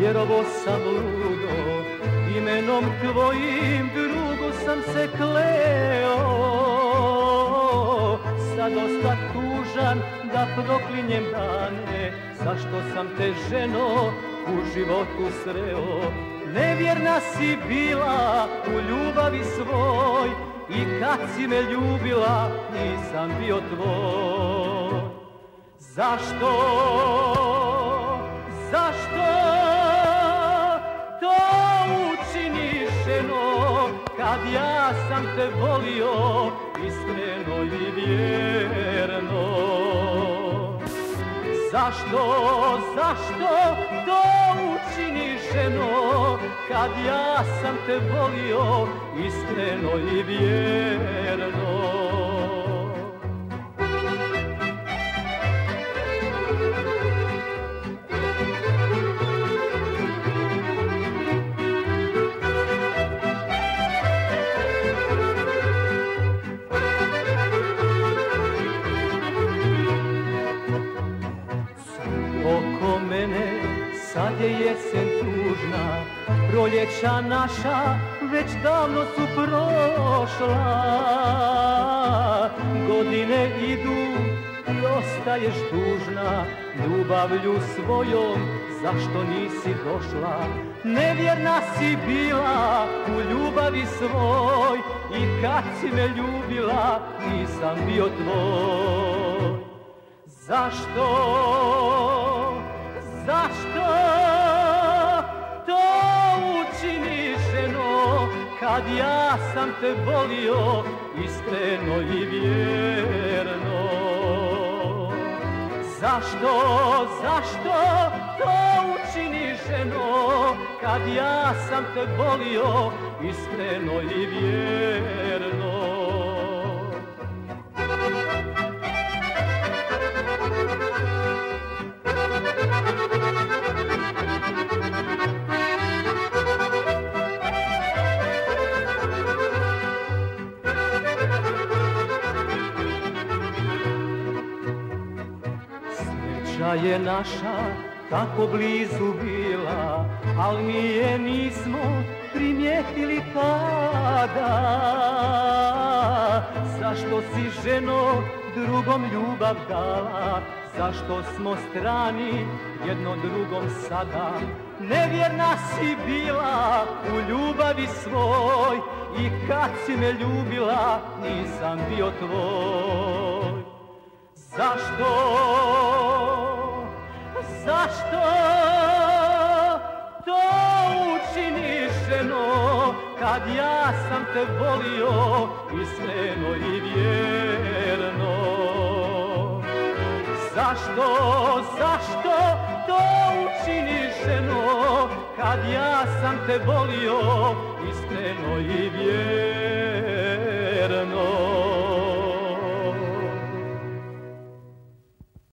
vjerovo sam ludo, imenom tvojim drugu sam se kleo. Sad osta tužan da proklinjem dane, zašto sam te ženo u životu sreo. Nevjerna si bila u ljubavi svoj i kad si me ljubila nisam bio tvoj. Zašto? Zašto kad ja sam te volio iskreno i vjerno? Zašto, zašto to učiniš ženo kad ja sam te volio iskreno i vjerno? Sad je jesen tužna, proljeća naša već davno su prošla. Godine idu i ostaješ tužna, ljubavlju svojom zašto nisi došla? Nevjerna si bila u ljubavi svoj i kad si me ljubila nisam bio tvoj. Zašto? Zašto kad ja sam te volio iskreno i vjerno? Zašto, zašto to učiniš ženo kad ja sam te volio iskreno i vjerno? Sreća je naša tako blizu bila, al mi je nismo primijetili tada. Zašto si ženo drugom ljubav dala, zašto smo strani jedno drugom sada? Nevjerna si bila u ljubavi svoj i kad si me ljubila nisam bio tvoj. Zašto? Zašto to učiniš ženo kad ja sam te volio iskreno i vjerno? Zašto, zašto to učiniš ženo kad ja sam te volio iskreno i vjerno?